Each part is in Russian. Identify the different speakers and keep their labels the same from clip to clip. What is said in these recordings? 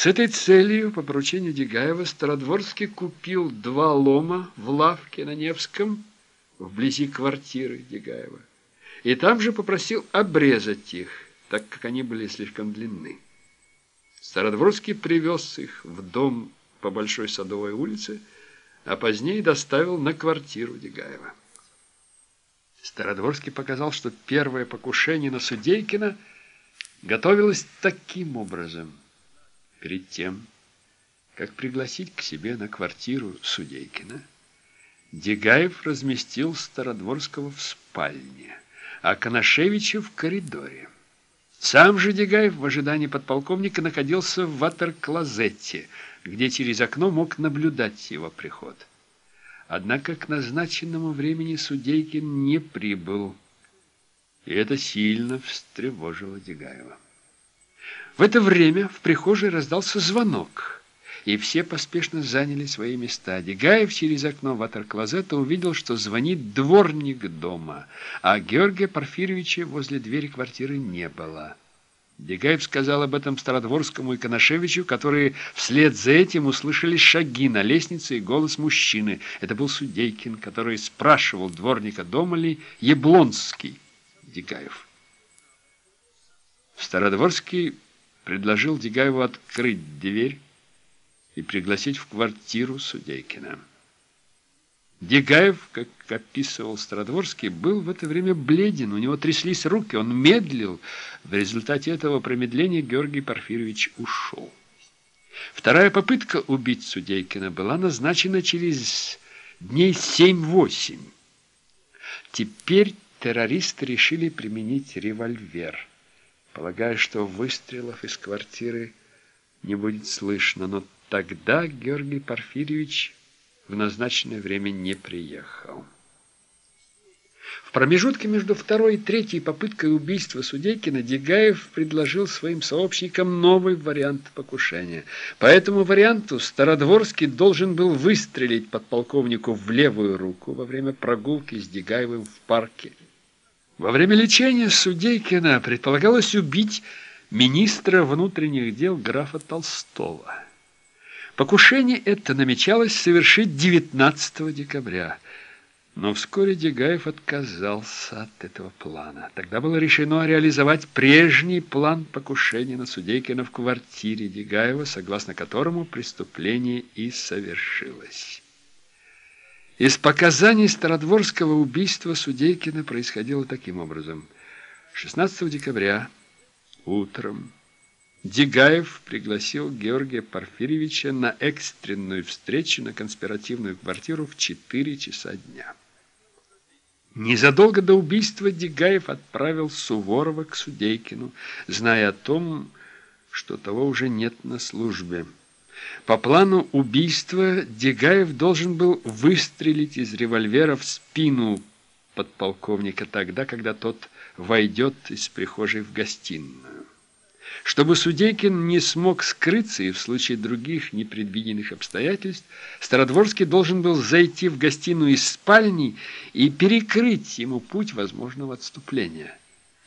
Speaker 1: С этой целью, по поручению Дегаева, Стародворский купил два лома в лавке на Невском, вблизи квартиры Дегаева, и там же попросил обрезать их, так как они были слишком длинны. Стародворский привез их в дом по Большой Садовой улице, а позднее доставил на квартиру Дегаева. Стародворский показал, что первое покушение на Судейкина готовилось таким образом. Перед тем, как пригласить к себе на квартиру Судейкина, Дегаев разместил Стародворского в спальне, а Коношевича в коридоре. Сам же Дегаев в ожидании подполковника находился в ватер-клозете, где через окно мог наблюдать его приход. Однако к назначенному времени Судейкин не прибыл, и это сильно встревожило Дегаева. В это время в прихожей раздался звонок, и все поспешно заняли свои места. Дегаев через окно ватер-клозета увидел, что звонит дворник дома, а Георгия Порфирьевича возле двери квартиры не было. Дегаев сказал об этом Стародворскому и Коношевичу, которые вслед за этим услышали шаги на лестнице и голос мужчины. Это был Судейкин, который спрашивал дворника, дома ли Яблонский Дегаев. Стародворский предложил Дегаеву открыть дверь и пригласить в квартиру Судейкина. Дегаев, как описывал Стародворский, был в это время бледен, у него тряслись руки, он медлил. В результате этого промедления Георгий Порфирьевич ушел. Вторая попытка убить Судейкина была назначена через дней 7-8. Теперь террористы решили применить револьвер, полагая, что выстрелов из квартиры не будет слышно, но тогда Георгий Порфирьевич в назначенное время не приехал. В промежутке между второй и третьей попыткой убийства Судейкина Дегаев предложил своим сообщникам новый вариант покушения. По этому варианту Стародворский должен был выстрелить подполковнику в левую руку во время прогулки с Дегаевым в парке. Во время лечения Судейкина предполагалось убить министра внутренних дел графа Толстого. Покушение это намечалось совершить 19 декабря. Но вскоре Дегаев отказался от этого плана. Тогда было решено реализовать прежний план покушения на Судейкина в квартире Дегаева, согласно которому преступление и совершилось. Из показаний Стародворского убийства Судейкина происходило таким образом. 16 декабря утром Дегаев пригласил Георгия Порфирьевича на экстренную встречу на конспиративную квартиру в 4 часа дня. Незадолго до убийства Дегаев отправил Суворова к Судейкину, зная о том, что того уже нет на службе. По плану убийства Дегаев должен был выстрелить из револьвера в спину подполковника тогда, когда тот войдет из прихожей в гостиную. Чтобы Судейкин не смог скрыться и в случае других непредвиденных обстоятельств, Стародворский должен был зайти в гостиную из спальни и перекрыть ему путь возможного отступления.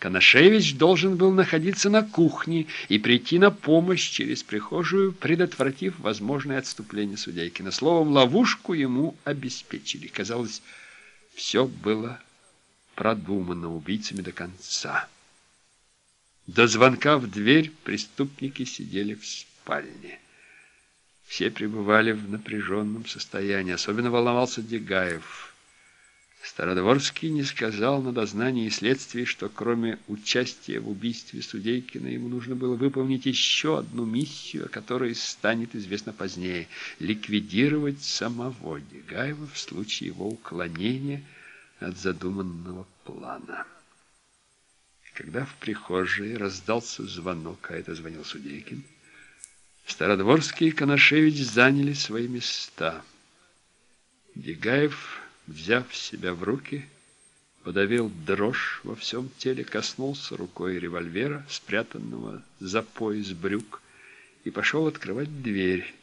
Speaker 1: Коношевич должен был находиться на кухне и прийти на помощь через прихожую, предотвратив возможное отступление Судейкина. Словом, ловушку ему обеспечили. Казалось, все было продумано убийцами до конца. До звонка в дверь преступники сидели в спальне. Все пребывали в напряженном состоянии. Особенно волновался Дегаев. Стародворский не сказал на дознании следствии, что кроме участия в убийстве Судейкина ему нужно было выполнить еще одну миссию, о которой станет известно позднее – ликвидировать самого Дегаева в случае его уклонения от задуманного плана. Когда в прихожей раздался звонок, а это звонил Судейкин, Стародворский и Коношевич заняли свои места. Дегаев, взяв себя в руки, подавил дрожь во всем теле, коснулся рукой револьвера, спрятанного за пояс брюк, и пошел открывать дверь.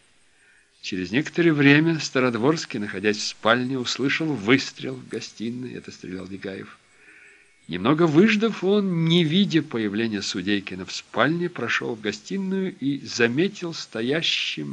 Speaker 1: Через некоторое время Стародворский, находясь в спальне, услышал выстрел в гостиной. Это стрелял Дегаев. Немного выждав, он, не видя появления Судейкина в спальне, прошел в гостиную и заметил стоящим